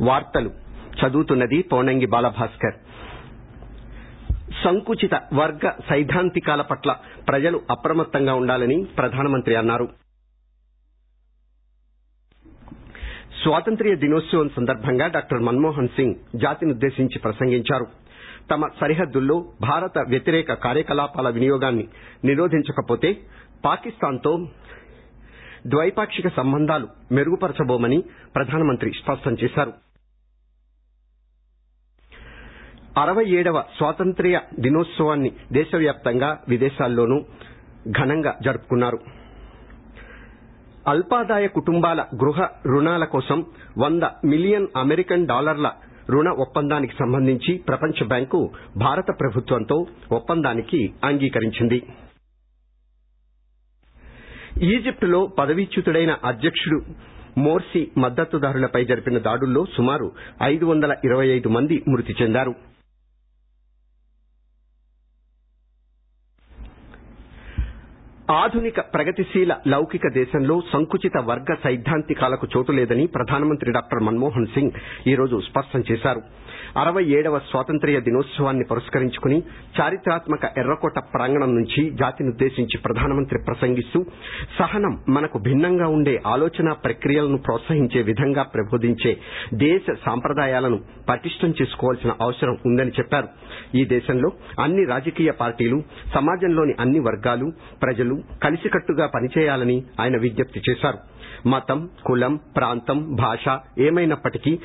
వార్తలు. చదువుతున్నది పోనంగి బాలభాస్కర్. సంకుచిత వర్గ సైద్ధాంతికాల పట్ల ప్రజలు అప్రమత్తంగా ఉండాలని ప్రధానమంత్రి అన్నారు. స్వాతంత్ర్య దినోత్సవం సందర్భంగా డాక్టర్ మన్మోహన్ సింగ్ జాతినుద్దేశించి ప్రసంగించారు. తమ సరిహద్దుల్లో భారత వ్యతిరేక కార్యకలాపాల వినియోగాన్ని నిరోధించకపోతే పాకిస్తాన్తో ద్వైపాక్షిక సంబంధాలు మెరుగుపరచబోమని ప్రధానమంత్రి స్పష్టం చేశారు. అరవై ఏడవ స్వాతంత్ర్య దినోత్సవాన్ని దేశవ్యాప్తంగా విదేశాల్లోనూ ఘనంగా జరుపుకున్నారు. అల్పాదాయ కుటుంబాల గృహ రుణాల కోసం వంద మిలియన్ అమెరికన్ డాలర్ల రుణ ఒప్పందానికి సంబంధించి ప్రపంచ బ్యాంకు భారత ప్రభుత్వంతో ఒప్పందానికి అంగీకరించింది. ఈజిప్టులో పదవీచ్యుతుడైన అధ్యక్షుడు మోర్సీ మద్దతుదారులపై జరిపిన దాడుల్లో సుమారు ఐదు వందల ఇరవై ఐదు మంది మృతి చెందారు. ఆధునిక ప్రగతిశీల లౌకిక దేశంలో సంకుచిత వర్గ సైద్ధాంతికాలకు చోటు లేదని ప్రధానమంత్రి డాక్టర్ మన్మోహన్ సింగ్ ఈ రోజు స్పష్టం చేశారు. అరవై ఏడవ స్వాతంత్ర్య దినోత్సవాన్ని పురస్కరించుకుని చారిత్రాత్మక ఎర్రకోట ప్రాంగణం నుంచి జాతినుద్దేశించి ప్రధానమంత్రి ప్రసంగిస్తూ సహనం మనకు భిన్నంగా ఉండే ఆలోచన ప్రక్రియలను ప్రోత్సహించే విధంగా ప్రబోధించే దేశ సాంప్రదాయాలను పటిష్టం చేసుకోవాల్సిన అవసరం ఉందని చెప్పారు. ఈ దేశంలో అన్ని రాజకీయ పార్టీలు సమాజంలోని అన్ని వర్గాలు ప్రజలు కలిసికట్టుగా పనిచేయాలని ఆయన విజ్ఞప్తి చేశారు. మతం కులం ప్రాంతం భాష ఏమైనప్పటికీ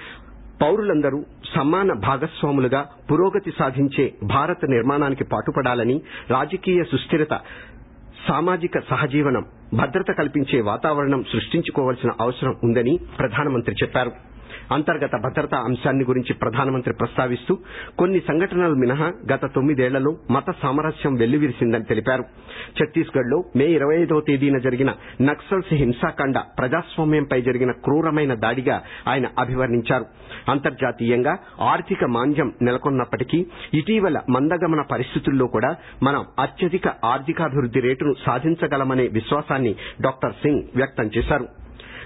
పౌరులందరూ సమాన భాగస్వాములుగా పురోగతి సాధించే భారత నిర్మాణానికి పాటుపడాలని రాజకీయ సుస్థిరత సామాజిక సహజీవనం భద్రత కల్పించే వాతావరణం సృష్టించుకోవాల్సిన అవసరం ఉందని ప్రధానమంత్రి చెప్పారు. అంతర్గత భద్రతా అంశాన్ని గురించి ప్రధానమంత్రి ప్రస్తావిస్తూ కొన్ని సంఘటనలు మినహా గత తొమ్మిదేళ్ళలో మత సామరస్యం వెల్లివిరిసిందని తెలిపారు. ఛత్తీస్గఢ్లో మే ఇరవై ఐదవ తేదీన జరిగిన నక్సల్స్ హింసాకాండ ప్రజాస్వామ్యంపై జరిగిన క్రూరమైన దాడిగా ఆయన అభివర్ణించారు. అంతర్జాతీయంగా ఆర్థిక మాంద్యం నెలకొన్నప్పటికీ ఇటీవల మందగమన పరిస్థితుల్లో కూడా మనం అత్యధిక ఆర్థికాభివృద్ధి రేటును సాధించగలమనే విశ్వాసాన్ని డాక్టర్ సింగ్ వ్యక్తం చేశారు.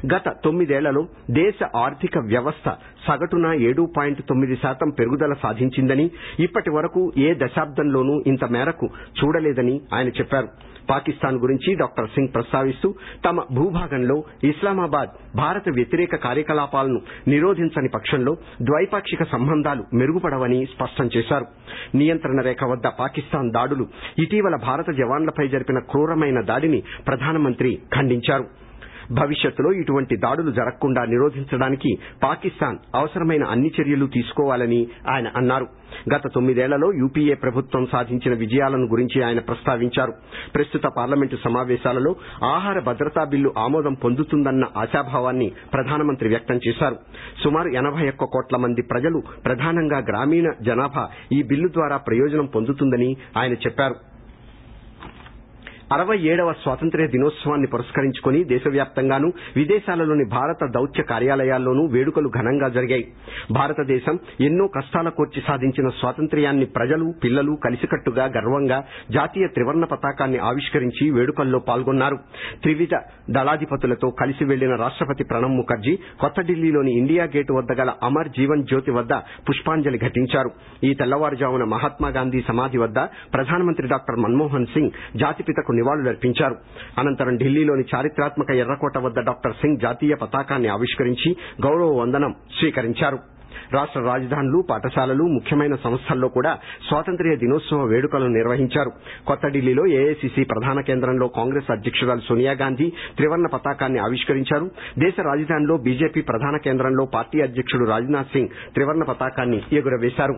గత తొమ్మిదేళ్ళలో దేశ ఆర్థిక వ్యవస్థ సగటున ఏడు పాయింట్ తొమ్మిది శాతం పెరుగుదల సాధించిందని ఇప్పటి వరకు ఏ దశాబ్దంలోనూ ఇంత మేరకు చూడలేదని ఆయన చెప్పారు. పాకిస్తాన్ గురించి డాక్టర్ సింగ్ ప్రస్తావిస్తూ తమ భూభాగంలో ఇస్లామాబాద్ భారత వ్యతిరేక కార్యకలాపాలను నిరోధించని పక్షంలో ద్వైపాక్షిక సంబంధాలు మెరుగుపడవని స్పష్టం చేశారు. నియంత్రణ రేఖ వద్ద పాకిస్తాన్ దాడులు ఇటీవల భారత జవాన్లపై జరిపిన క్రూరమైన దాడిని ప్రధానమంత్రి ఖండించారు. భవిష్యత్తులో ఇటువంటి దాడులు జరగకుండా నిరోధించడానికి పాకిస్తాన్ అవసరమైన అన్ని చర్యలు తీసుకోవాలని ఆయన అన్నారు. గత తొమ్మిదేళ్ళలో యూపీఏ ప్రభుత్వం సాధించిన విజయాలను గురించి ఆయన ప్రస్తావించారు. ప్రస్తుత పార్లమెంటు సమావేశాలలో ఆహార భద్రతా బిల్లు ఆమోదం పొందుతుందన్న ఆశాభావాన్ని ప్రధానమంత్రి వ్యక్తం చేశారు. సుమారు ఎనభై ఒక్క కోట్ల మంది ప్రజలు ప్రధానంగా గ్రామీణ జనాభా ఈ బిల్లు ద్వారా ప్రయోజనం పొందుతుందని ఆయన చెప్పారు. అరవై ఏడవ స్వాతంత్ర్య దినోత్సవాన్ని పురస్కరించుకుని దేశవ్యాప్తంగానూ విదేశాలలోని భారత దౌత్య కార్యాలయాల్లోనూ వేడుకలు ఘనంగా జరిగాయి. భారతదేశం ఎన్నో కష్టాల కోర్చి సాధించిన స్వాతంత్ర్యాన్ని ప్రజలు పిల్లలు కలిసికట్టుగా గర్వంగా జాతీయ త్రివర్ణ పతాకాన్ని ఆవిష్కరించి వేడుకల్లో పాల్గొన్నారు. త్రివిధ దళాధిపతులతో కలిసి వెళ్ళిన రాష్టపతి ప్రణబ్ ముఖర్జీ కొత్త ఢిల్లీలోని ఇండియా గేటు వద్ద గల అమర్ జీవన్ జ్యోతి వద్ద పుష్పాంజలి ఘటించారు. ఈ తెల్లవారుజామున మహాత్మాగాంధీ సమాధి వద్ద ప్రధానమంత్రి డాక్టర్ మన్మోహన్ సింగ్ జాతిపితకు నివాళులర్పించారు అనంతరం ఢిల్లీలోని చారిత్రాత్మక ఎర్రకోట వద్ద డాక్టర్ సింగ్ జాతీయ పతాకాన్ని ఆవిష్కరించి గౌరవ వందనం స్వీకరించారు. రాష్ట రాజధానులు పాఠశాలలు ముఖ్యమైన సంస్థల్లో కూడా స్వాతంత్ర్య దినోత్సవ వేడుకలను నిర్వహించారు. కొత్త ఢిల్లీలో ఏఐసిసి ప్రధాన కేంద్రంలో కాంగ్రెస్ అధ్యక్షురాలు సోనియా గాంధీ త్రివర్ణ పతాకాన్ని ఆవిష్కరించారు. దేశ రాజధానిలో బీజేపీ ప్రధాన కేంద్రంలో పార్టీ అధ్యక్షుడు రాజ్నాథ్ సింగ్ త్రివర్ణ పతాకాన్ని ఎగురవేశారు.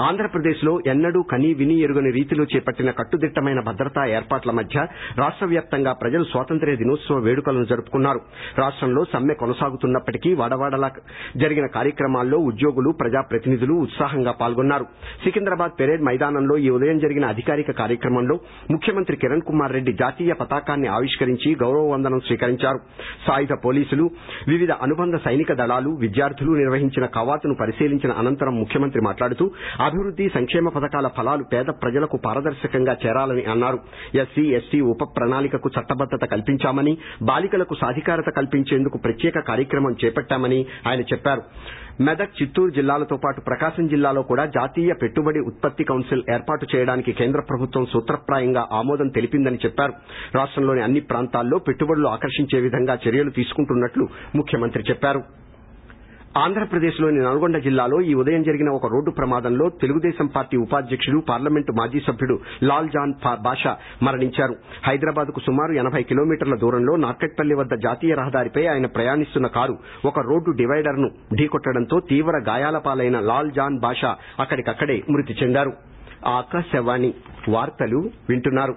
ఆంధ్రప్రదేశ్లో ఎన్నడూ కనీ విని ఎరుగని రీతిలో చేపట్టిన కట్టుదిట్టమైన భద్రతా ఏర్పాట్ల మధ్య రాష్ట వ్యాప్తంగా ప్రజలు స్వాతంత్ర్య దినోత్సవ వేడుకలను జరుపుకున్నారు. రాష్టంలో సమ్మె కొనసాగుతున్నప్పటికీ వాడవాడలా జరిగిన కార్యక్రమాల్లో ఉద్యోగులు ప్రజాప్రతినిధులు ఉత్సాహంగా పాల్గొన్నారు. సికింద్రాబాద్ పెరేడ్ మైదానంలో ఈ ఉదయం జరిగిన అధికారిక కార్యక్రమంలో ముఖ్యమంత్రి కిరణ్ కుమార్ రెడ్డి జాతీయ పతాకాన్ని ఆవిష్కరించి గౌరవ వందనం స్వీకరించారు. సాయుధ పోలీసులు వివిధ అనుబంధ సైనిక దళాలు విద్యార్థులు నిర్వహించిన కవాతును పరిశీలించిన అనంతరం ముఖ్యమంత్రి మాట్లాడుతూ అభివృద్ధి సంక్షేమ పథకాల ఫలాలు పేద ప్రజలకు పారదర్శకంగా చేరాలని అన్నారు. ఎస్సీ ఎస్టీ ఉప ప్రణాళికకు చట్టబద్దత కల్పించామని బాలికలకు సాధికారత కల్పించేందుకు ప్రత్యేక కార్యక్రమం చేపట్టామని ఆయన చెప్పారు. మెదక్ చిత్తూరు జిల్లాలతో పాటు ప్రకాశం జిల్లాలో కూడా జాతీయ పెట్టుబడి ఉత్పత్తి కౌన్సిల్ ఏర్పాటు చేయడానికి కేంద్ర ప్రభుత్వం సూత్రప్రాయంగా ఆమోదం తెలిపిందని చెప్పారు. రాష్ట్రంలోని అన్ని ప్రాంతాల్లో పెట్టుబడులు ఆకర్షించే విధంగా చర్యలు తీసుకుంటున్నట్లు ముఖ్యమంత్రి చెప్పారు. ఆంధ్రప్రదేశ్లోని నల్గొండ జిల్లాలో ఈ ఉదయం జరిగిన ఒక రోడ్డు ప్రమాదంలో తెలుగుదేశం పార్టీ ఉపాధ్యక్షుడు పార్లమెంటు మాజీ సభ్యుడు లాల్ జాన్ బాషా మరణించారు. హైదరాబాద్కు సుమారు ఎనభై కిలోమీటర్ల దూరంలో నార్కెట్పల్లి వద్ద జాతీయ రహదారిపై ఆయన ప్రయాణిస్తున్న కారు ఒక రోడ్డు డివైడర్ను ఢీకొట్టడంతో తీవ్ర గాయాల పాలైన లాల్ జాన్ బాషా అక్కడికక్కడే మృతి చెందారు. ఆకాశవాణి వార్తలు వింటున్నారు.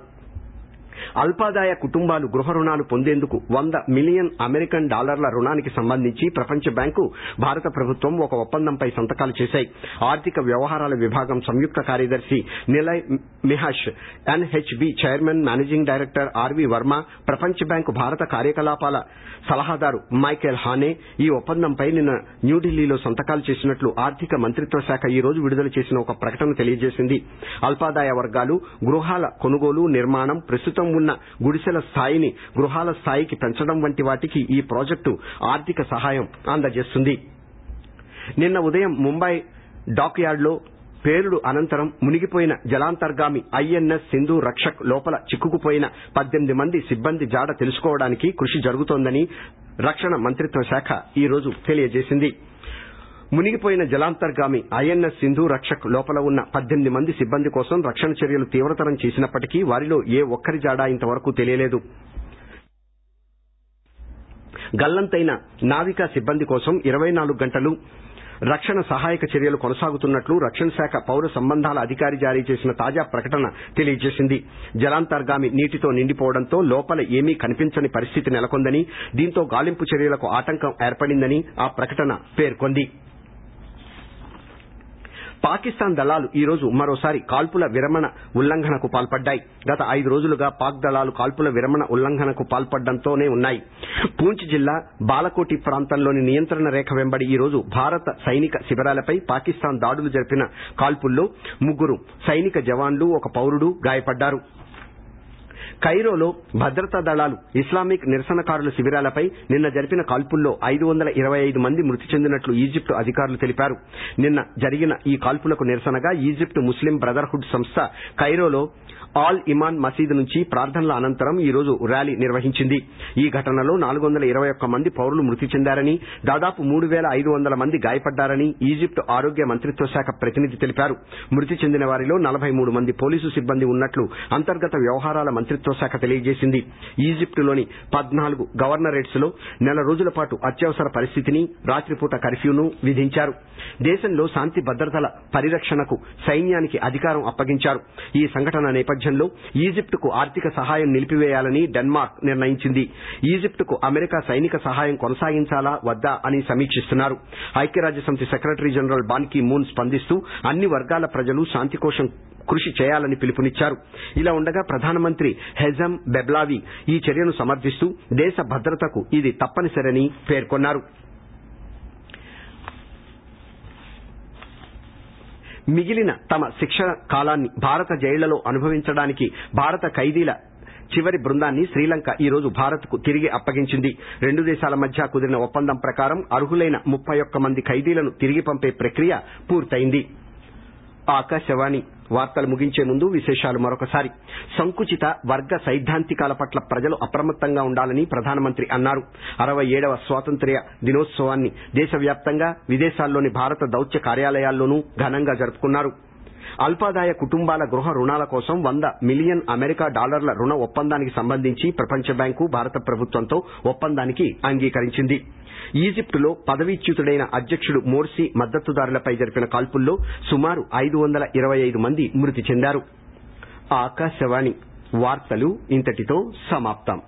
అల్పాదాయ కుటుంబాలు గృహ రుణాలు పొందేందుకు వంద మిలియన్ అమెరికన్ డాలర్ల రుణానికి సంబంధించి ప్రపంచ బ్యాంకు భారత ప్రభుత్వం ఒక ఒప్పందంపై సంతకాలు చేశాయి. ఆర్థిక వ్యవహారాల విభాగం సంయుక్త కార్యదర్శి Nilay మిహాష్ NHB chairman managing director RV Varma ప్రపంచ బ్యాంకు భారత కార్యకలాపాల సలహాదారు మైకేల్ హానే ఈ ఒప్పందంపై నిన్న న్యూఢిల్లీలో సంతకాలు చేసినట్లు ఆర్థిక మంత్రిత్వ శాఖ ఈ రోజు విడుదల చేసిన ఒక ప్రకటన తెలియజేసింది. అల్పాదాయ వర్గాలు గృహాల కొనుగోలు నిర్మాణం ప్రస్తుతం ఉన్న గుడిసెల స్థాయిని గృహాల స్థాయికి పెంచడం వంటి వాటికి ఈ ప్రాజెక్టు ఆర్థిక సహాయం అందజేస్తుంది. నిన్న ఉదయం ముంబై డాక్ యార్డ్లో పేలుడు అనంతరం మునిగిపోయిన జలాంతర్గామి ఐఎన్ఎస్ సింధు రక్షక్ లోపల చిక్కుకుపోయిన పద్దెనిమిది మంది సిబ్బంది జాడ తెలుసుకోవడానికి కృషి జరుగుతోందని రక్షణ మంత్రిత్వ శాఖ ఈ రోజు తెలియజేసింది. మునిగిపోయిన జలాంతర్గామి ఐఎన్ఎస్ సింధు రక్షక్ లోపల ఉన్న పద్దెనిమిది మంది సిబ్బంది కోసం రక్షణ చర్యలు తీవ్రతరం చేసినప్పటికీ వారిలో ఏ ఒక్కరి జాడా ఇంతవరకు తెలియలేదు. గల్లంతైన నావికా సిబ్బంది కోసం ఇరవై నాలుగు గంటలు రక్షణ సహాయక చర్యలు కొనసాగుతున్నట్లు రక్షణ శాఖ పౌర సంబంధాల అధికారి జారీ చేసిన తాజా ప్రకటన తెలియజేసింది. జలాంతర్గామి నీటితో నిండిపోవడంతో లోపల ఏమీ కనిపించని పరిస్థితి నెలకొందని దీంతో గాలింపు చర్యలకు ఆటంకం ఏర్పడిందని ఆ ప్రకటన పేర్కొంది. పాకిస్తాన్ దళాలు ఈ రోజు మరోసారి కాల్పుల విరమణ ఉల్లంఘనకు పాల్పడ్డాయి. గత ఐదు రోజులుగా పాక్ దళాలు కాల్పుల విరమణ ఉల్లంఘనకు పాల్పడడంతోనే ఉన్నాయి. పూంచ్ జిల్లా బాలకోటి ప్రాంతంలోని నియంత్రణ రేఖ వెంబడి ఈ రోజు భారత సైనిక శిబిరాలపై పాకిస్తాన్ దాడులు జరిపిన కాల్పుల్లో ముగ్గురు సైనిక జవాన్లు ఒక పౌరుడు గాయపడ్డారు. కైరోలో భద్రతా దళాలు ఇస్లామిక్ నిరసనకారుల శిబిరాలపై నిన్న జరిపిన కాల్పుల్లో ఐదు వందల ఇరవై ఐదు మంది మృతి చెందినట్లు ఈజిప్ట్ అధికారులు తెలిపారు. నిన్న జరిగిన ఈ కాల్పులకు నిరసనగా ఈజిప్ట్ ముస్లిం బ్రదర్హుడ్ సంస్థ కైరోలో ఆల్ ఇమాన్ మసీదు నుంచి ప్రార్థనల అనంతరం ఈ రోజు ర్యాలీ నిర్వహించింది. ఈ ఘటనలో నాలుగు వందల ఇరవై ఒక్క మంది పౌరులు మృతి చెందారని దాదాపు మూడు వేల ఐదు వందల మంది గాయపడ్డారని ఈజిప్ట్ ఆరోగ్య మంత్రిత్వ శాఖ ప్రతినిధి తెలిపారు. మృతి చెందిన వారిలో నలభై మూడు మంది పోలీసు సిబ్బంది ఉన్నట్లు అంతర్గత వ్యవహారాల మంత్రిత్వ శాఖ తెలియజేసింది. ఈజిప్టులోని పద్నాలుగు గవర్నరేట్స్లో నెల రోజుల పాటు అత్యవసర పరిస్థితిని రాత్రిపూట కర్ఫ్యూను విధించారు. దేశంలో శాంతి భద్రతల పరిరక్షణకు సైన్యానికి అధికారం అప్పగించారు. ఈ సంఘటన నేపథ్యంలో ఈజిప్టుకు ఆర్థిక సహాయం నిలిపివేయాలని డెన్మార్క్ నిర్ణయించింది. ఈజిప్టుకు అమెరికా సైనిక సహాయం కొనసాగించాలా వద్దా అని సమీక్షిస్తున్నారు. ఐక్యరాజ్యసమితి secretary general Ban Ki Moon స్పందిస్తూ అన్ని వర్గాల ప్రజలు శాంతి కోసం కృషి చేయాలని పిలుపునిచ్చారు. ఇలా ఉండగా ప్రధానమంత్రి హెజమ్ బెబ్లావి ఈ చర్యను సమర్థిస్తూ దేశ భద్రతకు ఇది తప్పనిసరని పేర్కొన్నారు. మిగిలిన తమ శిక్షణ కాలాన్ని భారత జైళ్ళలో అనుభవించడానికి భారత ఖైదీల చివరి బృందాన్ని శ్రీలంక ఈ రోజు భారత్కు తిరిగి అప్పగించింది. రెండు దేశాల మధ్య కుదిరిన ఒప్పందం ప్రకారం అర్హులైన ముప్పై ఒక్క మంది ఖైదీలను తిరిగి పంపే ప్రక్రియ పూర్తయింది. ఆకాశవాణి వార్తలు ముగించే ముందు విశేషాలు మరొకసారి. సంకుచిత వర్గ సైద్ధాంతికాల పట్ల ప్రజలు అప్రమత్తంగా ఉండాలని ప్రధానమంత్రి అన్నారు. అరవై ఏడవ స్వాతంత్ర్య దినోత్సవాన్ని దేశవ్యాప్తంగా విదేశాల్లోని భారత దౌత్య కార్యాలయాల్లోనూ ఘనంగా జరుపుకున్నారు. అల్పాదాయ కుటుంబాల గృహ రుణాల కోసం వంద మిలియన్ అమెరికా డాలర్ల రుణ ఒప్పందానికి సంబంధించి ప్రపంచ బ్యాంకు భారత ప్రభుత్వంతో ఒప్పందానికి అంగీకరించింది. ఈజిప్టులో పదవీచ్యుతుడైన అధ్యక్షుడు మోర్సీ మద్దతుదారులపై జరిపిన కాల్పుల్లో సుమారు ఐదు వందల ఇరవై ఐదు మంది మృతి చెందారు. ఆకాశవాణి వార్తలు ఇంతటితో సమాప్తం.